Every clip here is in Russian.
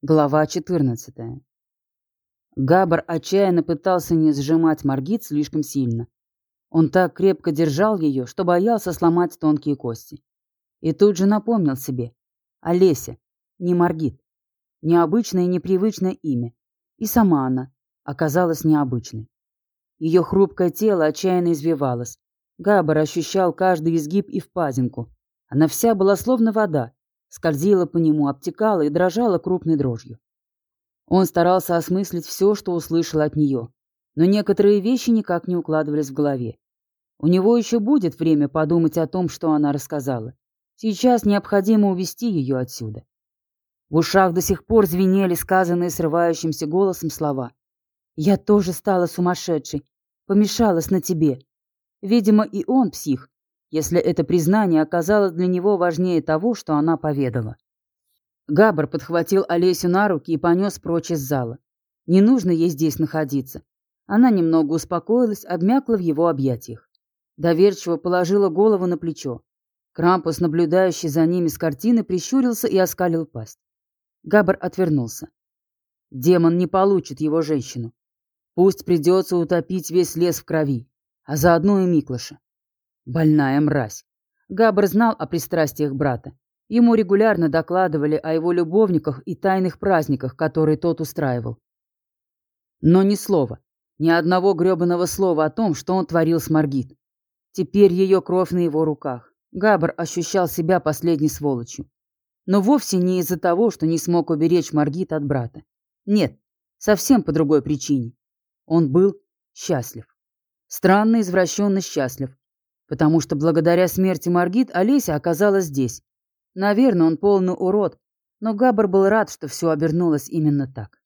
Глава 14. Габар отчаянно пытался не сжимать Маргит слишком сильно. Он так крепко держал ее, что боялся сломать тонкие кости. И тут же напомнил себе. Олеся, не Маргит. Необычное и непривычное имя. И сама она оказалась необычной. Ее хрупкое тело отчаянно извивалось. Габар ощущал каждый изгиб и впадинку. Она вся была словно вода, скользила по нему, обтекала и дрожала крупной дрожью. Он старался осмыслить все, что услышал от нее, но некоторые вещи никак не укладывались в голове. У него еще будет время подумать о том, что она рассказала. Сейчас необходимо увести ее отсюда. В ушах до сих пор звенели сказанные срывающимся голосом слова. «Я тоже стала сумасшедшей, помешалась на тебе». Видимо, и он псих, если это признание оказалось для него важнее того, что она поведала. Габр подхватил Олесю на руки и понес прочь из зала. Не нужно ей здесь находиться. Она немного успокоилась, обмякла в его объятиях. Доверчиво положила голову на плечо. Крампус, наблюдающий за ними с картины, прищурился и оскалил пасть. Габр отвернулся. Демон не получит его женщину. Пусть придется утопить весь лес в крови, а заодно и Миклыша. Больная мразь. Габр знал о пристрастиях брата. Ему регулярно докладывали о его любовниках и тайных праздниках, которые тот устраивал. Но ни слова, ни одного гребаного слова о том, что он творил с Маргит. Теперь ее кровь на его руках. Габр ощущал себя последней сволочью. Но вовсе не из-за того, что не смог уберечь Маргит от брата. Нет, совсем по другой причине. Он был счастлив. Странно извращенно счастлив, потому что благодаря смерти Маргит Олеся оказалась здесь. Наверное, он полный урод, но Габар был рад, что все обернулось именно так.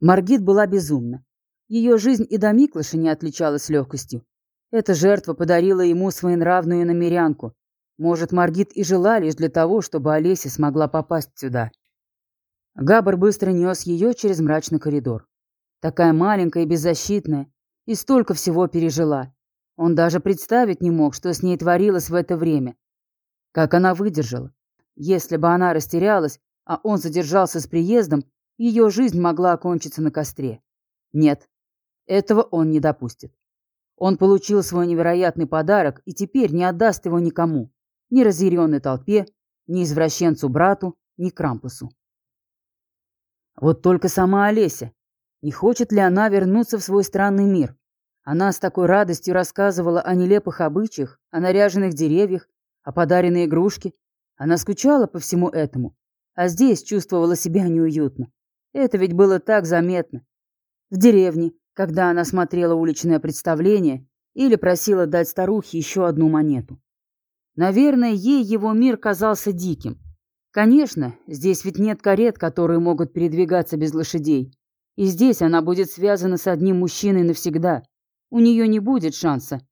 Маргит была безумна. Ее жизнь и до Миклыша не отличалась легкостью. Эта жертва подарила ему своенравную намерянку. Может, Маргит и жила лишь для того, чтобы Олеся смогла попасть сюда. Габар быстро нес ее через мрачный коридор. Такая маленькая и беззащитная, и столько всего пережила. Он даже представить не мог, что с ней творилось в это время. Как она выдержала. Если бы она растерялась, а он задержался с приездом, ее жизнь могла окончиться на костре. Нет, этого он не допустит. Он получил свой невероятный подарок и теперь не отдаст его никому. Ни разъяренной толпе, ни извращенцу-брату, ни Крампусу. Вот только сама Олеся. Не хочет ли она вернуться в свой странный мир? Она с такой радостью рассказывала о нелепых обычаях, о наряженных деревьях, о подаренной игрушке. Она скучала по всему этому, а здесь чувствовала себя неуютно. Это ведь было так заметно. В деревне, когда она смотрела уличное представление или просила дать старухе еще одну монету. Наверное, ей его мир казался диким. Конечно, здесь ведь нет карет, которые могут передвигаться без лошадей. И здесь она будет связана с одним мужчиной навсегда — у нее не будет шанса.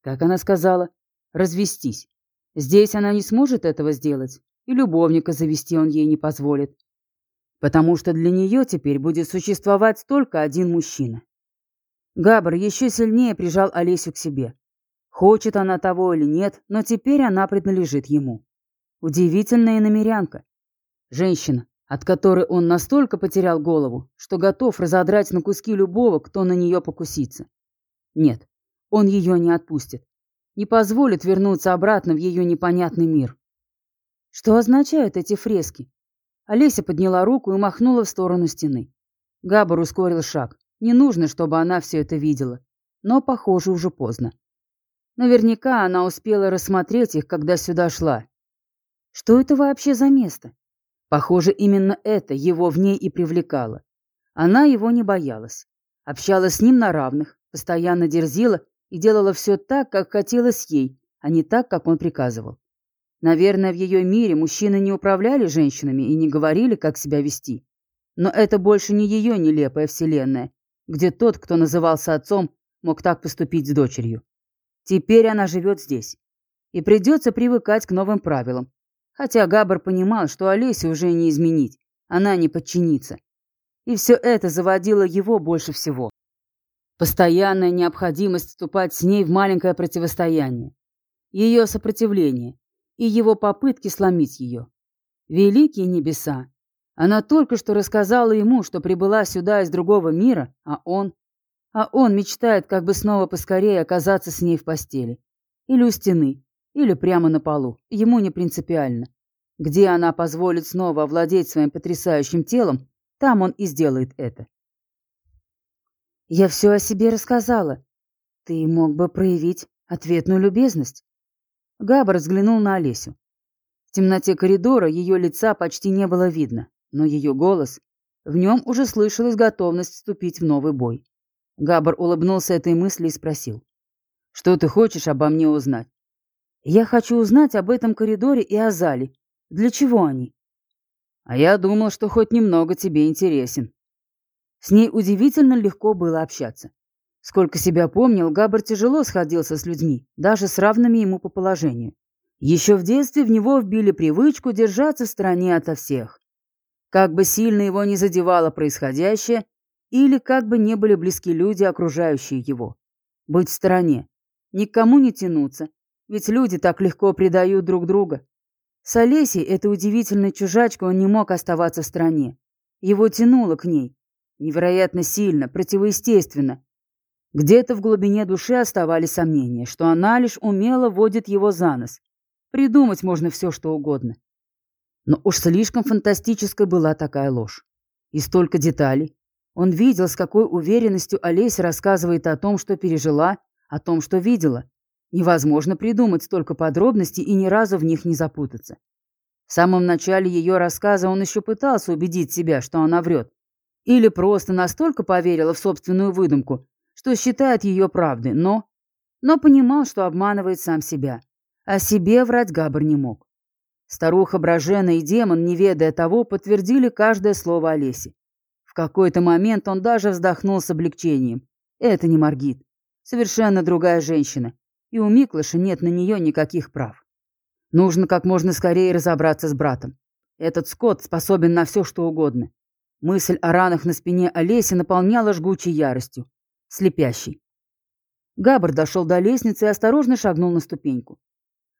Как она сказала, развестись. Здесь она не сможет этого сделать, и любовника завести он ей не позволит. Потому что для нее теперь будет существовать только один мужчина. Габр еще сильнее прижал Олесю к себе. Хочет она того или нет, но теперь она принадлежит ему. Удивительная намерянка. Женщина, от которой он настолько потерял голову, что готов разодрать на куски любого, кто на нее покусится. Нет, он ее не отпустит. Не позволит вернуться обратно в ее непонятный мир. Что означают эти фрески? Олеся подняла руку и махнула в сторону стены. Габар ускорил шаг. Не нужно, чтобы она все это видела. Но, похоже, уже поздно. Наверняка она успела рассмотреть их, когда сюда шла. Что это вообще за место? Похоже, именно это его в ней и привлекало. Она его не боялась. Общалась с ним на равных, постоянно дерзила и делала все так, как хотелось ей, а не так, как он приказывал. Наверное, в ее мире мужчины не управляли женщинами и не говорили, как себя вести. Но это больше не ее нелепая вселенная, где тот, кто назывался отцом, мог так поступить с дочерью. Теперь она живет здесь. И придется привыкать к новым правилам. Хотя Габар понимал, что Олесе уже не изменить, она не подчинится. И все это заводило его больше всего. Постоянная необходимость вступать с ней в маленькое противостояние. Ее сопротивление и его попытки сломить ее. Великие небеса! Она только что рассказала ему, что прибыла сюда из другого мира, а он... А он мечтает как бы снова поскорее оказаться с ней в постели. Или у стены, или прямо на полу. Ему не принципиально. Где она позволит снова овладеть своим потрясающим телом, там он и сделает это. «Я все о себе рассказала. Ты мог бы проявить ответную любезность». Габр взглянул на Олесю. В темноте коридора ее лица почти не было видно, но ее голос... В нем уже слышалась готовность вступить в новый бой. Габр улыбнулся этой мысли и спросил. «Что ты хочешь обо мне узнать?» «Я хочу узнать об этом коридоре и о зале. Для чего они?» «А я думал, что хоть немного тебе интересен». С ней удивительно легко было общаться. Сколько себя помнил, Габр тяжело сходился с людьми, даже с равными ему по положению. Еще в детстве в него вбили привычку держаться в стороне ото всех. Как бы сильно его не задевало происходящее, или как бы не были близки люди, окружающие его. Быть в стороне. Никому не тянуться, ведь люди так легко предают друг друга. С Олесей, этой удивительной чужачкой, он не мог оставаться в стороне. Его тянуло к ней. Невероятно сильно, противоестественно. Где-то в глубине души оставались сомнения, что она лишь умело водит его за нос. Придумать можно все, что угодно. Но уж слишком фантастической была такая ложь. И столько деталей. Он видел, с какой уверенностью Олеся рассказывает о том, что пережила, о том, что видела. Невозможно придумать столько подробностей и ни разу в них не запутаться. В самом начале ее рассказа он еще пытался убедить себя, что она врет. Или просто настолько поверила в собственную выдумку, что считает ее правдой, но... Но понимал, что обманывает сам себя. О себе врать Габр не мог. Старуха Брожена и демон, не ведая того, подтвердили каждое слово Олеси какой-то момент он даже вздохнул с облегчением. Это не Маргит. Совершенно другая женщина. И у Миклыша нет на нее никаких прав. Нужно как можно скорее разобраться с братом. Этот скот способен на все, что угодно. Мысль о ранах на спине Олеси наполняла жгучей яростью. Слепящей. Габр дошел до лестницы и осторожно шагнул на ступеньку.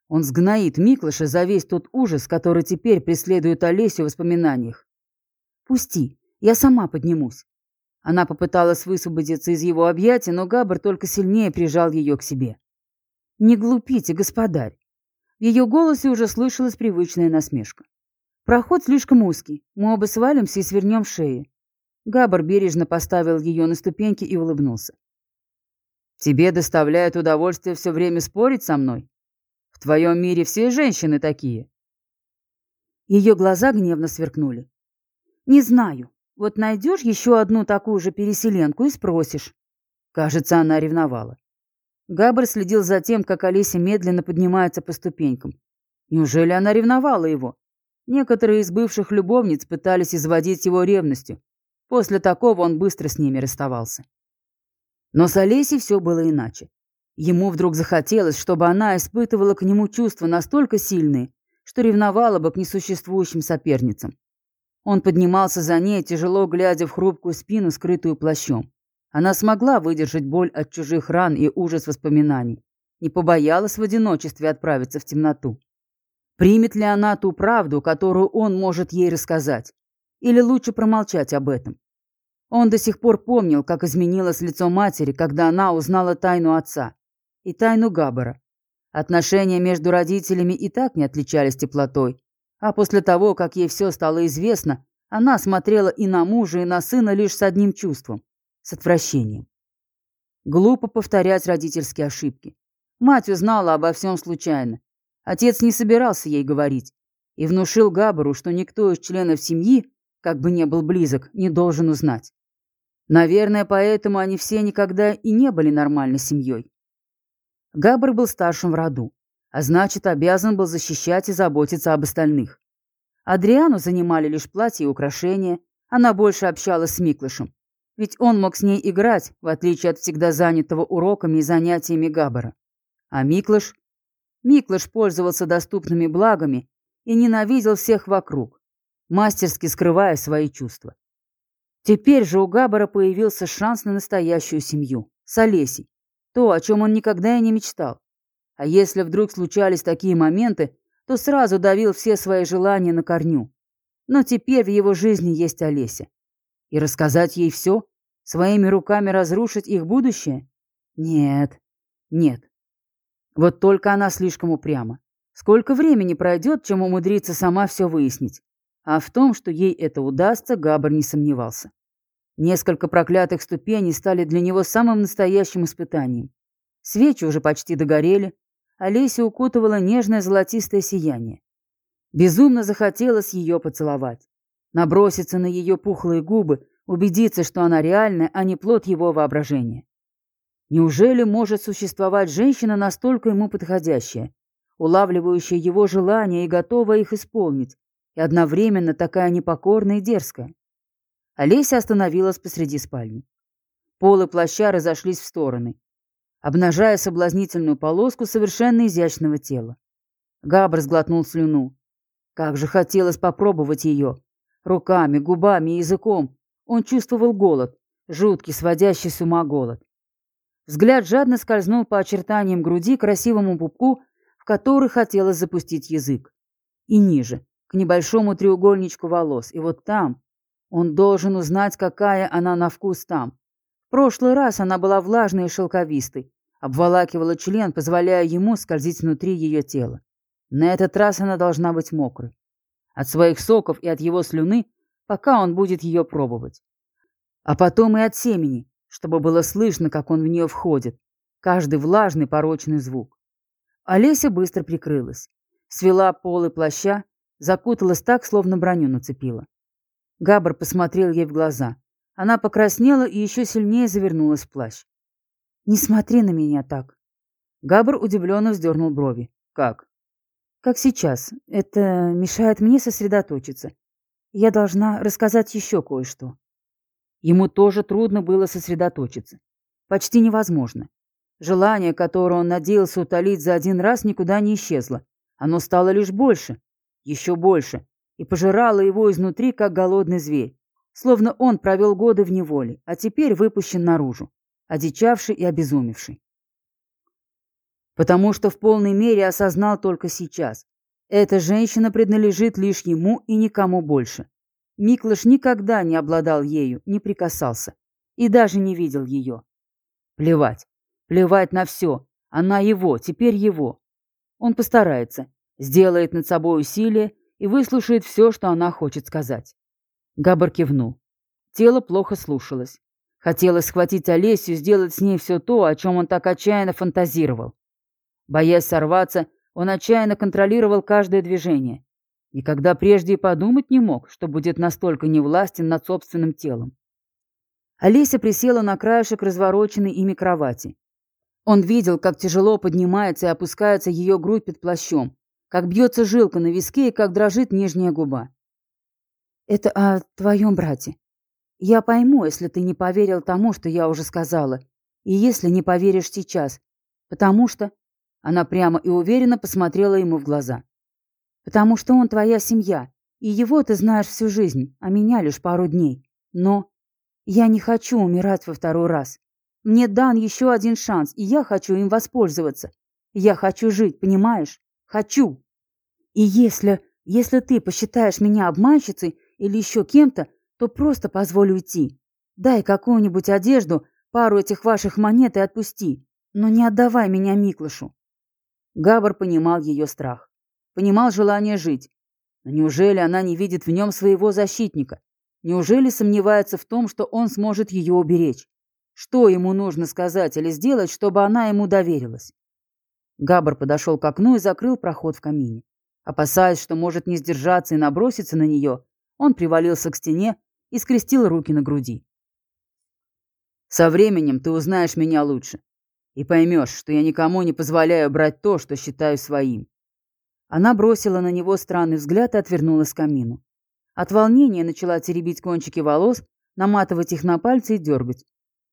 Он сгноит Миклыша за весь тот ужас, который теперь преследует Олесю в воспоминаниях. «Пусти, я сама поднимусь». Она попыталась высвободиться из его объятий, но Габр только сильнее прижал ее к себе. «Не глупите, господарь!» В ее голосе уже слышалась привычная насмешка. «Проход слишком узкий. Мы оба свалимся и свернем шеи». Габр бережно поставил ее на ступеньки и улыбнулся. «Тебе доставляет удовольствие все время спорить со мной? В твоем мире все женщины такие». Ее глаза гневно сверкнули. «Не знаю. Вот найдешь еще одну такую же переселенку и спросишь. Кажется, она ревновала. Габр следил за тем, как Олеся медленно поднимается по ступенькам. Неужели она ревновала его? Некоторые из бывших любовниц пытались изводить его ревностью. После такого он быстро с ними расставался. Но с Олесей все было иначе. Ему вдруг захотелось, чтобы она испытывала к нему чувства настолько сильные, что ревновала бы к несуществующим соперницам. Он поднимался за ней, тяжело глядя в хрупкую спину, скрытую плащом. Она смогла выдержать боль от чужих ран и ужас воспоминаний. Не побоялась в одиночестве отправиться в темноту. Примет ли она ту правду, которую он может ей рассказать? Или лучше промолчать об этом? Он до сих пор помнил, как изменилось лицо матери, когда она узнала тайну отца и тайну Габбара. Отношения между родителями и так не отличались теплотой, а после того, как ей все стало известно, она смотрела и на мужа, и на сына лишь с одним чувством – с отвращением. Глупо повторять родительские ошибки. Мать узнала обо всем случайно. Отец не собирался ей говорить и внушил Габару, что никто из членов семьи, как бы не был близок, не должен узнать. Наверное, поэтому они все никогда и не были нормальной семьей. Габар был старшим в роду а значит, обязан был защищать и заботиться об остальных. Адриану занимали лишь платья и украшения, она больше общалась с Миклышем, ведь он мог с ней играть, в отличие от всегда занятого уроками и занятиями Габбара. А Миклыш? Миклыш пользовался доступными благами и ненавидел всех вокруг, мастерски скрывая свои чувства. Теперь же у Габбара появился шанс на настоящую семью, с Олесей, то, о чем он никогда и не мечтал. А если вдруг случались такие моменты, то сразу давил все свои желания на корню. Но теперь в его жизни есть Олеся. И рассказать ей все? Своими руками разрушить их будущее? Нет, нет. Вот только она слишком упряма. Сколько времени пройдет, чем умудриться сама все выяснить? А в том, что ей это удастся, Габр не сомневался. Несколько проклятых ступеней стали для него самым настоящим испытанием. Свечи уже почти догорели, Олеся укутывала нежное золотистое сияние. Безумно захотелось ее поцеловать. Наброситься на ее пухлые губы, убедиться, что она реальная, а не плод его воображения. Неужели может существовать женщина настолько ему подходящая, улавливающая его желания и готовая их исполнить, и одновременно такая непокорная и дерзкая? Олеся остановилась посреди спальни. Полы плаща разошлись в стороны, обнажая соблазнительную полоску совершенно изящного тела. Габр сглотнул слюну. Как же хотелось попробовать ее. Руками, губами языком. Он чувствовал голод, жуткий, сводящий с ума голод. Взгляд жадно скользнул по очертаниям груди красивому пупку, в который хотелось запустить язык. И ниже, к небольшому треугольничку волос. И вот там он должен узнать, какая она на вкус там. В прошлый раз она была влажной и шелковистой, обволакивала член, позволяя ему скользить внутри ее тела. На этот раз она должна быть мокрой. От своих соков и от его слюны, пока он будет ее пробовать. А потом и от семени, чтобы было слышно, как он в нее входит. Каждый влажный порочный звук. Олеся быстро прикрылась. Свела полы плаща, закуталась так, словно броню нацепила. Габр посмотрел ей в глаза. Она покраснела и еще сильнее завернулась в плащ. «Не смотри на меня так». Габр удивленно вздернул брови. «Как?» «Как сейчас. Это мешает мне сосредоточиться. Я должна рассказать еще кое-что». Ему тоже трудно было сосредоточиться. Почти невозможно. Желание, которое он надеялся утолить за один раз, никуда не исчезло. Оно стало лишь больше, еще больше, и пожирало его изнутри, как голодный зверь. Словно он провел годы в неволе, а теперь выпущен наружу, одичавший и обезумевший. Потому что в полной мере осознал только сейчас. Эта женщина принадлежит лишь ему и никому больше. Миклыш никогда не обладал ею, не прикасался и даже не видел ее. Плевать, плевать на все. Она его, теперь его. Он постарается, сделает над собой усилие и выслушает все, что она хочет сказать. Габар кивнул. Тело плохо слушалось. Хотелось схватить Олесю, сделать с ней все то, о чем он так отчаянно фантазировал. Боясь сорваться, он отчаянно контролировал каждое движение. Никогда прежде и подумать не мог, что будет настолько невластен над собственным телом. Олеся присела на краешек развороченной ими кровати. Он видел, как тяжело поднимается и опускается ее грудь под плащом, как бьется жилка на виске и как дрожит нижняя губа. «Это о твоем брате. Я пойму, если ты не поверил тому, что я уже сказала, и если не поверишь сейчас, потому что...» Она прямо и уверенно посмотрела ему в глаза потому что он твоя семья, и его ты знаешь всю жизнь, а меня лишь пару дней. Но я не хочу умирать во второй раз. Мне дан еще один шанс, и я хочу им воспользоваться. Я хочу жить, понимаешь? Хочу. И если, если ты посчитаешь меня обманщицей или еще кем-то, то просто позволь уйти. Дай какую-нибудь одежду, пару этих ваших монет и отпусти. Но не отдавай меня Миклышу. Габар понимал ее страх понимал желание жить. Но неужели она не видит в нем своего защитника? Неужели сомневается в том, что он сможет ее уберечь? Что ему нужно сказать или сделать, чтобы она ему доверилась? Габр подошел к окну и закрыл проход в камине. Опасаясь, что может не сдержаться и наброситься на нее, он привалился к стене и скрестил руки на груди. «Со временем ты узнаешь меня лучше и поймешь, что я никому не позволяю брать то, что считаю своим. Она бросила на него странный взгляд и отвернулась к камину. От волнения начала теребить кончики волос, наматывать их на пальцы и дергать.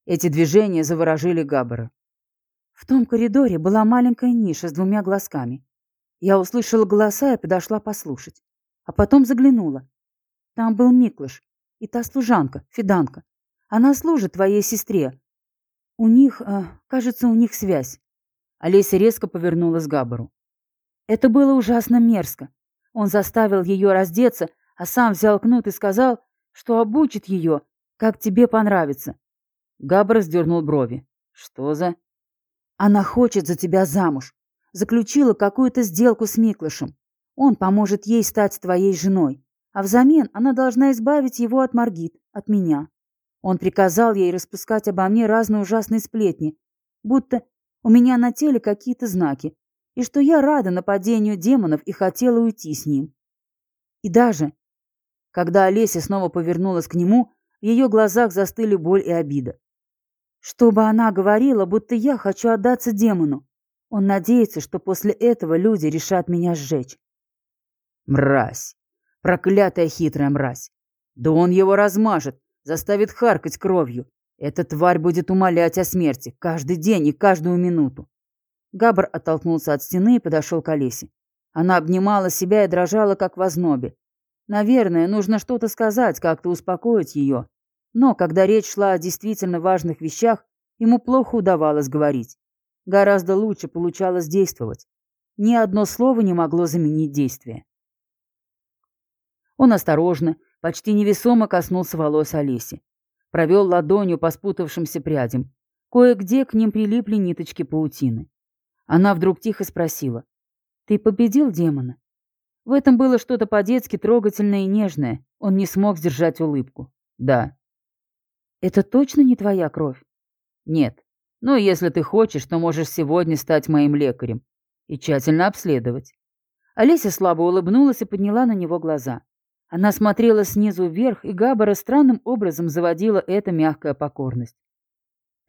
Эти движения заворожили Габбара. В том коридоре была маленькая ниша с двумя глазками. Я услышала голоса и подошла послушать. А потом заглянула. Там был Миклыш и та служанка, Фиданка. Она служит твоей сестре. У них, э, кажется, у них связь. Олеся резко повернулась к Габару. Это было ужасно мерзко. Он заставил ее раздеться, а сам взял кнут и сказал, что обучит ее, как тебе понравится. Габр сдернул брови. Что за... Она хочет за тебя замуж. Заключила какую-то сделку с Миклышем. Он поможет ей стать твоей женой. А взамен она должна избавить его от Маргит, от меня. Он приказал ей распускать обо мне разные ужасные сплетни, будто у меня на теле какие-то знаки, и что я рада нападению демонов и хотела уйти с ним. И даже, когда Олеся снова повернулась к нему, в ее глазах застыли боль и обида. Чтобы она говорила, будто я хочу отдаться демону. Он надеется, что после этого люди решат меня сжечь. Мразь! Проклятая хитрая мразь! Да он его размажет, заставит харкать кровью. Эта тварь будет умолять о смерти каждый день и каждую минуту. Габр оттолкнулся от стены и подошел к Олесе. Она обнимала себя и дрожала, как в ознобе. Наверное, нужно что-то сказать, как-то успокоить ее. Но когда речь шла о действительно важных вещах, ему плохо удавалось говорить. Гораздо лучше получалось действовать. Ни одно слово не могло заменить действие. Он осторожно, почти невесомо коснулся волос Олеси. Провел ладонью по спутавшимся прядям. Кое-где к ним прилипли ниточки паутины. Она вдруг тихо спросила. «Ты победил демона?» В этом было что-то по-детски трогательное и нежное. Он не смог сдержать улыбку. «Да». «Это точно не твоя кровь?» «Нет. Но если ты хочешь, то можешь сегодня стать моим лекарем и тщательно обследовать». Олеся слабо улыбнулась и подняла на него глаза. Она смотрела снизу вверх, и Габбара странным образом заводила эта мягкая покорность.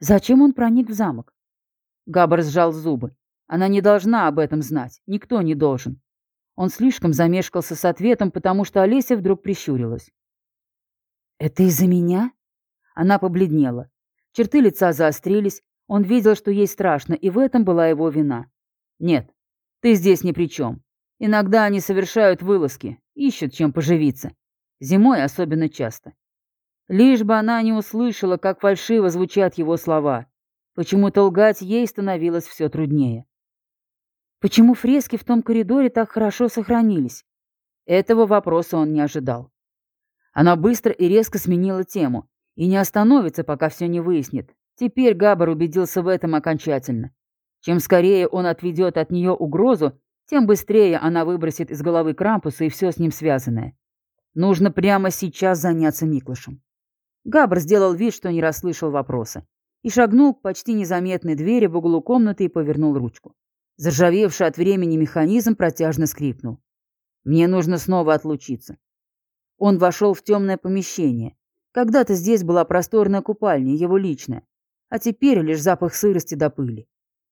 Зачем он проник в замок? Габбар сжал зубы. Она не должна об этом знать. Никто не должен. Он слишком замешкался с ответом, потому что Олеся вдруг прищурилась. «Это из-за меня?» Она побледнела. Черты лица заострились. Он видел, что ей страшно, и в этом была его вина. «Нет, ты здесь ни при чем. Иногда они совершают вылазки, ищут чем поживиться. Зимой особенно часто». Лишь бы она не услышала, как фальшиво звучат его слова. Почему-то лгать ей становилось все труднее. Почему фрески в том коридоре так хорошо сохранились? Этого вопроса он не ожидал. Она быстро и резко сменила тему и не остановится, пока все не выяснит. Теперь Габар убедился в этом окончательно. Чем скорее он отведет от нее угрозу, тем быстрее она выбросит из головы Крампуса и все с ним связанное. Нужно прямо сейчас заняться Миклышем. Габр сделал вид, что не расслышал вопроса и шагнул к почти незаметной двери в углу комнаты и повернул ручку. Заржавевший от времени механизм протяжно скрипнул. «Мне нужно снова отлучиться». Он вошел в темное помещение. Когда-то здесь была просторная купальня, его личная, а теперь лишь запах сырости до пыли.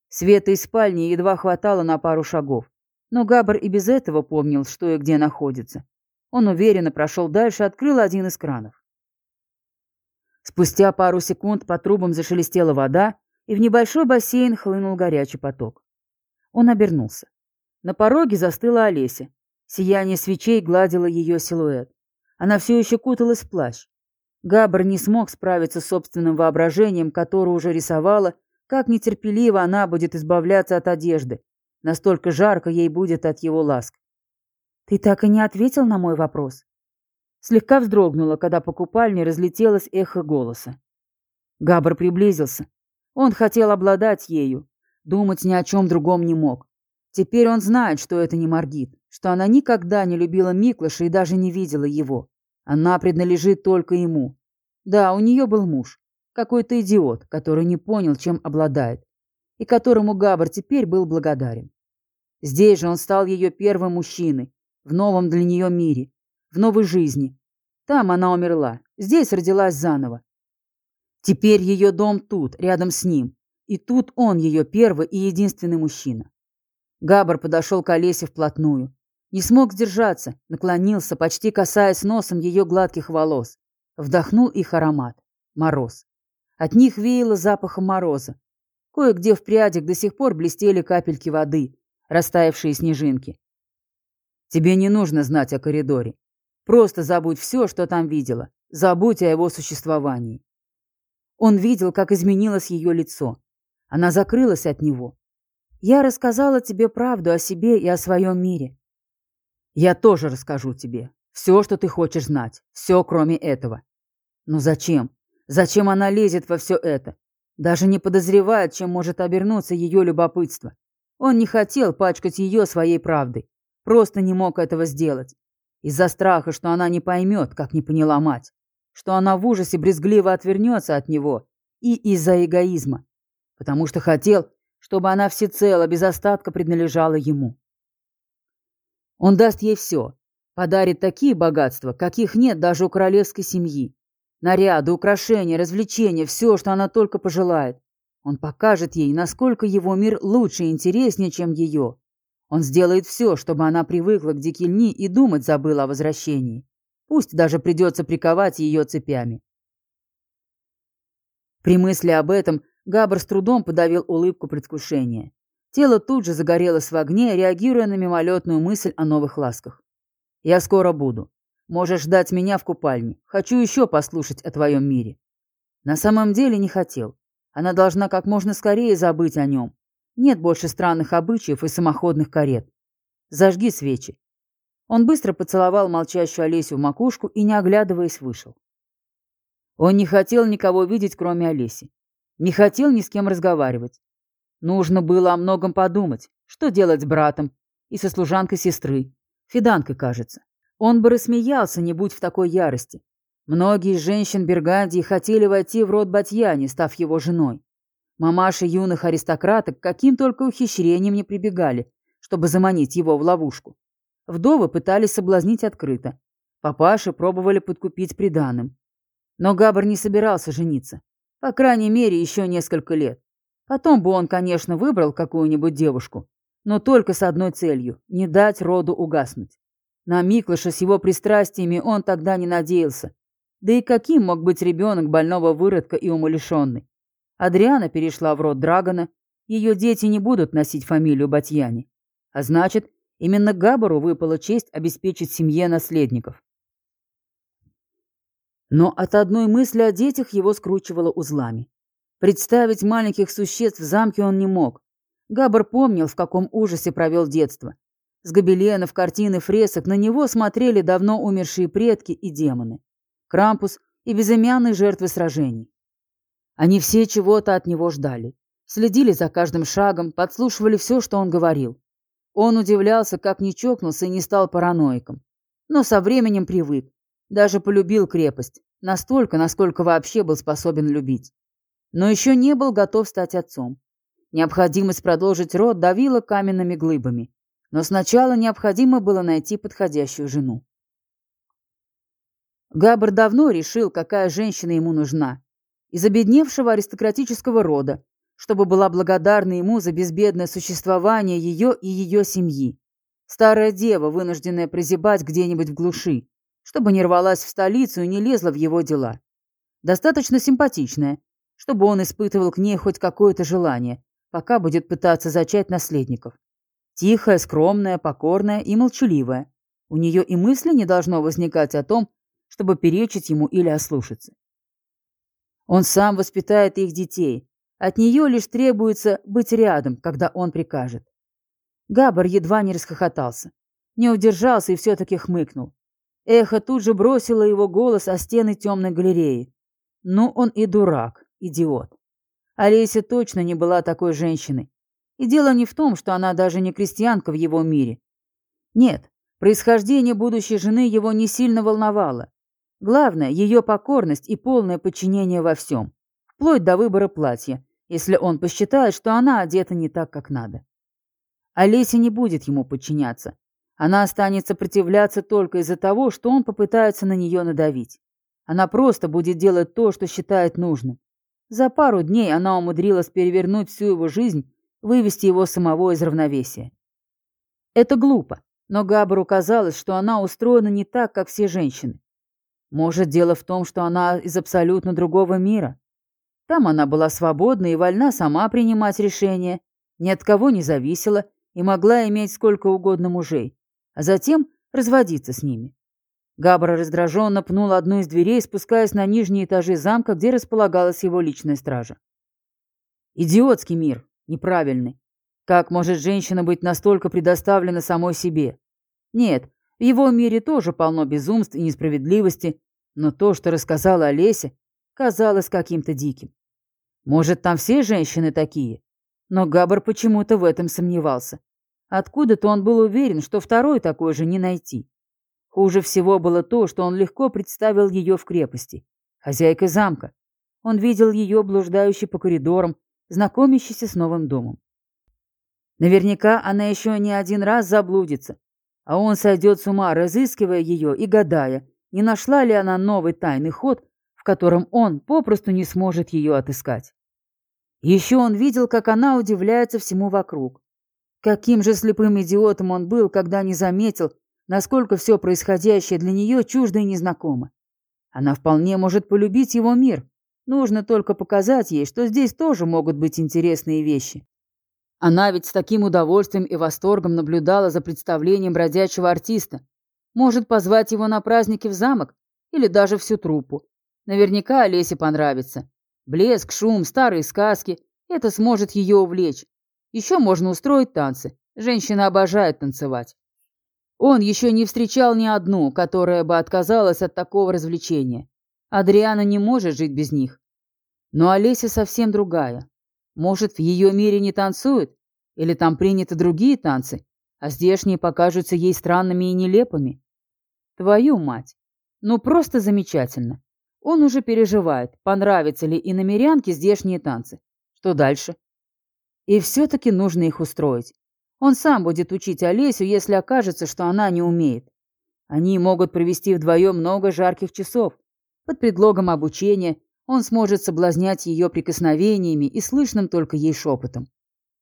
Света из спальни едва хватало на пару шагов, но Габр и без этого помнил, что и где находится. Он уверенно прошел дальше, открыл один из кранов. Спустя пару секунд по трубам зашелестела вода, и в небольшой бассейн хлынул горячий поток. Он обернулся. На пороге застыла Олеся. Сияние свечей гладило ее силуэт. Она все еще куталась в плащ. Габр не смог справиться с собственным воображением, которое уже рисовало, как нетерпеливо она будет избавляться от одежды. Настолько жарко ей будет от его ласк. «Ты так и не ответил на мой вопрос?» слегка вздрогнула, когда по купальне разлетелось эхо голоса. Габр приблизился. Он хотел обладать ею, думать ни о чем другом не мог. Теперь он знает, что это не Маргит, что она никогда не любила Миклыша и даже не видела его. Она принадлежит только ему. Да, у нее был муж, какой-то идиот, который не понял, чем обладает, и которому Габр теперь был благодарен. Здесь же он стал ее первым мужчиной, в новом для нее мире, в новой жизни. Там она умерла, здесь родилась заново. Теперь ее дом тут, рядом с ним. И тут он ее первый и единственный мужчина. Габар подошел к Олесе вплотную. Не смог сдержаться, наклонился, почти касаясь носом ее гладких волос. Вдохнул их аромат. Мороз. От них веяло запахом мороза. Кое-где в прядях до сих пор блестели капельки воды, растаявшие снежинки. Тебе не нужно знать о коридоре. Просто забудь все, что там видела. Забудь о его существовании. Он видел, как изменилось ее лицо. Она закрылась от него. Я рассказала тебе правду о себе и о своем мире. Я тоже расскажу тебе. Все, что ты хочешь знать. Все, кроме этого. Но зачем? Зачем она лезет во все это? Даже не подозревает, чем может обернуться ее любопытство. Он не хотел пачкать ее своей правдой. Просто не мог этого сделать. Из-за страха, что она не поймет, как не поняла мать. Что она в ужасе брезгливо отвернется от него. И из-за эгоизма. Потому что хотел, чтобы она всецело, без остатка принадлежала ему. Он даст ей все. Подарит такие богатства, каких нет даже у королевской семьи. Наряды, украшения, развлечения, все, что она только пожелает. Он покажет ей, насколько его мир лучше и интереснее, чем ее. Он сделает все, чтобы она привыкла к Дикильни и думать забыла о возвращении. Пусть даже придется приковать ее цепями. При мысли об этом Габр с трудом подавил улыбку предвкушения. Тело тут же загорелось в огне, реагируя на мимолетную мысль о новых ласках. «Я скоро буду. Можешь ждать меня в купальне. Хочу еще послушать о твоем мире». На самом деле не хотел. Она должна как можно скорее забыть о нем. Нет больше странных обычаев и самоходных карет. Зажги свечи. Он быстро поцеловал молчащую Олесю в макушку и, не оглядываясь, вышел. Он не хотел никого видеть, кроме Олеси. Не хотел ни с кем разговаривать. Нужно было о многом подумать, что делать с братом и со служанкой сестры, Фиданкой, кажется. Он бы рассмеялся, не будь в такой ярости. Многие из женщин Бергандии хотели войти в род Батьяни, став его женой. Мамаши юных аристократок каким только ухищрением не прибегали, чтобы заманить его в ловушку. Вдовы пытались соблазнить открыто. Папаши пробовали подкупить приданым. Но Габр не собирался жениться. По крайней мере, еще несколько лет. Потом бы он, конечно, выбрал какую-нибудь девушку, но только с одной целью – не дать роду угаснуть. На Миклыша с его пристрастиями он тогда не надеялся. Да и каким мог быть ребенок больного выродка и умалишенный? Адриана перешла в род Драгона, ее дети не будут носить фамилию Батьяни. А значит, именно Габару выпала честь обеспечить семье наследников. Но от одной мысли о детях его скручивало узлами. Представить маленьких существ в замке он не мог. Габар помнил, в каком ужасе провел детство. С гобеленов, картин и фресок на него смотрели давно умершие предки и демоны. Крампус и безымянные жертвы сражений. Они все чего-то от него ждали. Следили за каждым шагом, подслушивали все, что он говорил. Он удивлялся, как не чокнулся и не стал параноиком. Но со временем привык, даже полюбил крепость, настолько, насколько вообще был способен любить. Но еще не был готов стать отцом. Необходимость продолжить род давила каменными глыбами. Но сначала необходимо было найти подходящую жену. Габр давно решил, какая женщина ему нужна. Из обедневшего аристократического рода, чтобы была благодарна ему за безбедное существование ее и ее семьи. Старая дева, вынужденная прозябать где-нибудь в глуши, чтобы не рвалась в столицу и не лезла в его дела. Достаточно симпатичная, чтобы он испытывал к ней хоть какое-то желание, пока будет пытаться зачать наследников. Тихая, скромная, покорная и молчаливая. У нее и мысли не должно возникать о том, чтобы перечить ему или ослушаться. Он сам воспитает их детей. От нее лишь требуется быть рядом, когда он прикажет. Габар едва не расхохотался. Не удержался и все-таки хмыкнул. Эхо тут же бросило его голос о стены темной галереи. Ну, он и дурак, идиот. Олеся точно не была такой женщиной. И дело не в том, что она даже не крестьянка в его мире. Нет, происхождение будущей жены его не сильно волновало. Главное – ее покорность и полное подчинение во всем. Вплоть до выбора платья, если он посчитает, что она одета не так, как надо. Олеся не будет ему подчиняться. Она станет сопротивляться только из-за того, что он попытается на нее надавить. Она просто будет делать то, что считает нужным. За пару дней она умудрилась перевернуть всю его жизнь, вывести его самого из равновесия. Это глупо, но Габару казалось, что она устроена не так, как все женщины. Может, дело в том, что она из абсолютно другого мира. Там она была свободна и вольна сама принимать решения, ни от кого не зависела и могла иметь сколько угодно мужей а затем разводиться с ними. Габра раздраженно пнул одну из дверей, спускаясь на нижние этажи замка, где располагалась его личная стража. Идиотский мир, неправильный. Как может женщина быть настолько предоставлена самой себе? Нет, В его мире тоже полно безумств и несправедливости, но то, что рассказала Олеся, казалось каким-то диким. Может, там все женщины такие? Но Габар почему-то в этом сомневался. Откуда-то он был уверен, что второй такой же не найти. Хуже всего было то, что он легко представил ее в крепости, хозяйкой замка. Он видел ее, блуждающей по коридорам, знакомящейся с новым домом. Наверняка она еще не один раз заблудится, а он сойдет с ума, разыскивая ее и гадая, не нашла ли она новый тайный ход, в котором он попросту не сможет ее отыскать. Еще он видел, как она удивляется всему вокруг. Каким же слепым идиотом он был, когда не заметил, насколько все происходящее для нее чуждо и незнакомо. Она вполне может полюбить его мир. Нужно только показать ей, что здесь тоже могут быть интересные вещи. Она ведь с таким удовольствием и восторгом наблюдала за представлением бродячего артиста. Может позвать его на праздники в замок или даже всю труппу. Наверняка Олесе понравится. Блеск, шум, старые сказки – это сможет ее увлечь. Еще можно устроить танцы. Женщина обожает танцевать. Он еще не встречал ни одну, которая бы отказалась от такого развлечения. Адриана не может жить без них. Но Олеся совсем другая. Может, в ее мире не танцуют? Или там приняты другие танцы, а здешние покажутся ей странными и нелепыми? Твою мать! Ну, просто замечательно. Он уже переживает, понравятся ли и намерянке здешние танцы. Что дальше? И все-таки нужно их устроить. Он сам будет учить Олесю, если окажется, что она не умеет. Они могут провести вдвоем много жарких часов. Под предлогом обучения он сможет соблазнять ее прикосновениями и слышным только ей шепотом.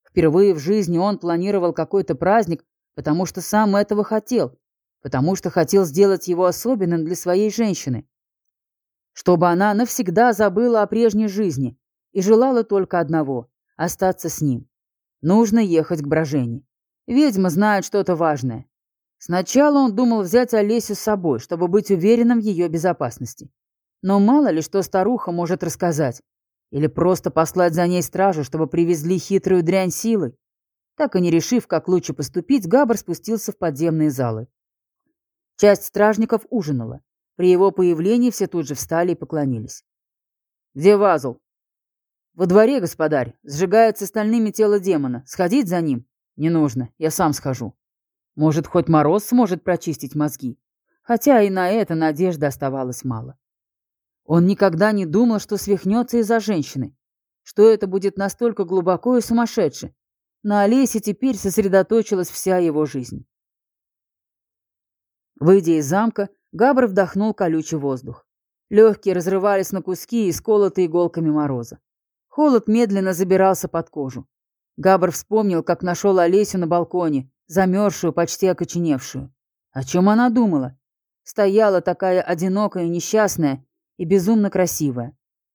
Впервые в жизни он планировал какой-то праздник, потому что сам этого хотел, потому что хотел сделать его особенным для своей женщины. Чтобы она навсегда забыла о прежней жизни и желала только одного – остаться с ним. Нужно ехать к Брожене. Ведьма знает что-то важное. Сначала он думал взять Олесю с собой, чтобы быть уверенным в ее безопасности. Но мало ли что старуха может рассказать. Или просто послать за ней стражу, чтобы привезли хитрую дрянь силой. Так и не решив, как лучше поступить, Габр спустился в подземные залы. Часть стражников ужинала. При его появлении все тут же встали и поклонились. «Где Вазл?» «Во дворе, господарь. Сжигается стальными тело демона. Сходить за ним?» «Не нужно. Я сам схожу. Может, хоть Мороз сможет прочистить мозги?» Хотя и на это надежды оставалось мало. Он никогда не думал, что свихнется из-за женщины, что это будет настолько глубоко и сумасшедше. На Олесе теперь сосредоточилась вся его жизнь. Выйдя из замка, Габр вдохнул колючий воздух. Легкие разрывались на куски, исколотые иголками мороза. Холод медленно забирался под кожу. Габр вспомнил, как нашел Олесю на балконе, замерзшую, почти окоченевшую. О чем она думала? Стояла такая одинокая несчастная, и безумно красивая.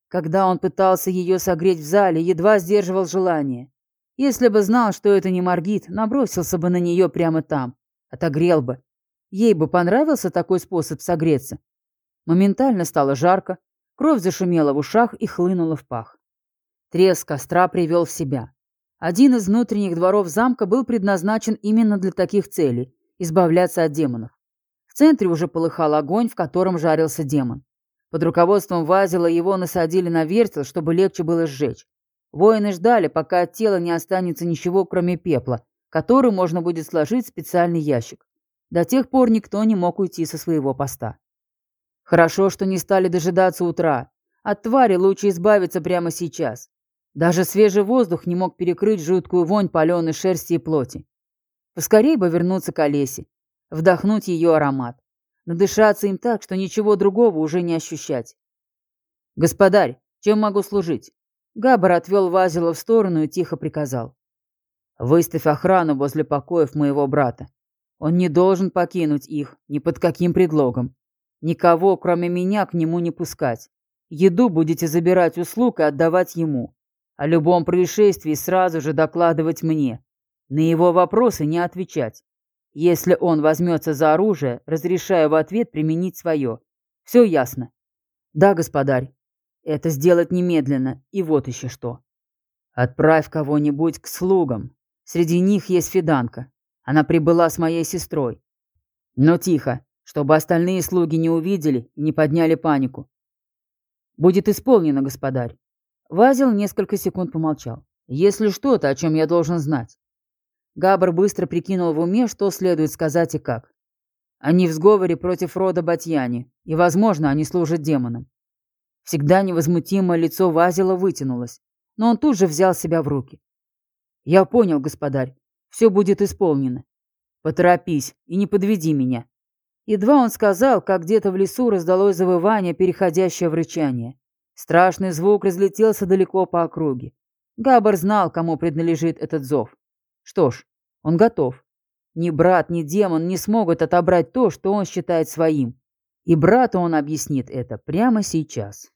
Когда он пытался ее согреть в зале, едва сдерживал желание. Если бы знал, что это не Маргит, набросился бы на нее прямо там. Отогрел бы. Ей бы понравился такой способ согреться. Моментально стало жарко, кровь зашумела в ушах и хлынула в пах. Треск костра привел в себя. Один из внутренних дворов замка был предназначен именно для таких целей – избавляться от демонов. В центре уже полыхал огонь, в котором жарился демон. Под руководством Вазила его насадили на вертел, чтобы легче было сжечь. Воины ждали, пока от тела не останется ничего, кроме пепла, который можно будет сложить в специальный ящик. До тех пор никто не мог уйти со своего поста. Хорошо, что не стали дожидаться утра. От твари лучше избавиться прямо сейчас. Даже свежий воздух не мог перекрыть жуткую вонь паленой шерсти и плоти. Поскорей бы вернуться к Олесе, вдохнуть ее аромат надышаться им так, что ничего другого уже не ощущать. «Господарь, чем могу служить?» Габар отвел Вазила в сторону и тихо приказал. «Выставь охрану возле покоев моего брата. Он не должен покинуть их ни под каким предлогом. Никого, кроме меня, к нему не пускать. Еду будете забирать услуг и отдавать ему. О любом происшествии сразу же докладывать мне. На его вопросы не отвечать. Если он возьмется за оружие, разрешаю в ответ применить свое. Все ясно? Да, господарь. Это сделать немедленно. И вот еще что. Отправь кого-нибудь к слугам. Среди них есть Фиданка. Она прибыла с моей сестрой. Но тихо, чтобы остальные слуги не увидели и не подняли панику. Будет исполнено, господарь. Вазил несколько секунд помолчал. Если что-то, о чем я должен знать. Габр быстро прикинул в уме, что следует сказать и как. Они в сговоре против рода Батьяни, и, возможно, они служат демонам. Всегда невозмутимое лицо Вазила вытянулось, но он тут же взял себя в руки. «Я понял, господарь. Все будет исполнено. Поторопись и не подведи меня». Едва он сказал, как где-то в лесу раздалось завывание, переходящее в рычание. Страшный звук разлетелся далеко по округе. Габар знал, кому принадлежит этот зов. Что ж, он готов. Ни брат, ни демон не смогут отобрать то, что он считает своим. И брату он объяснит это прямо сейчас.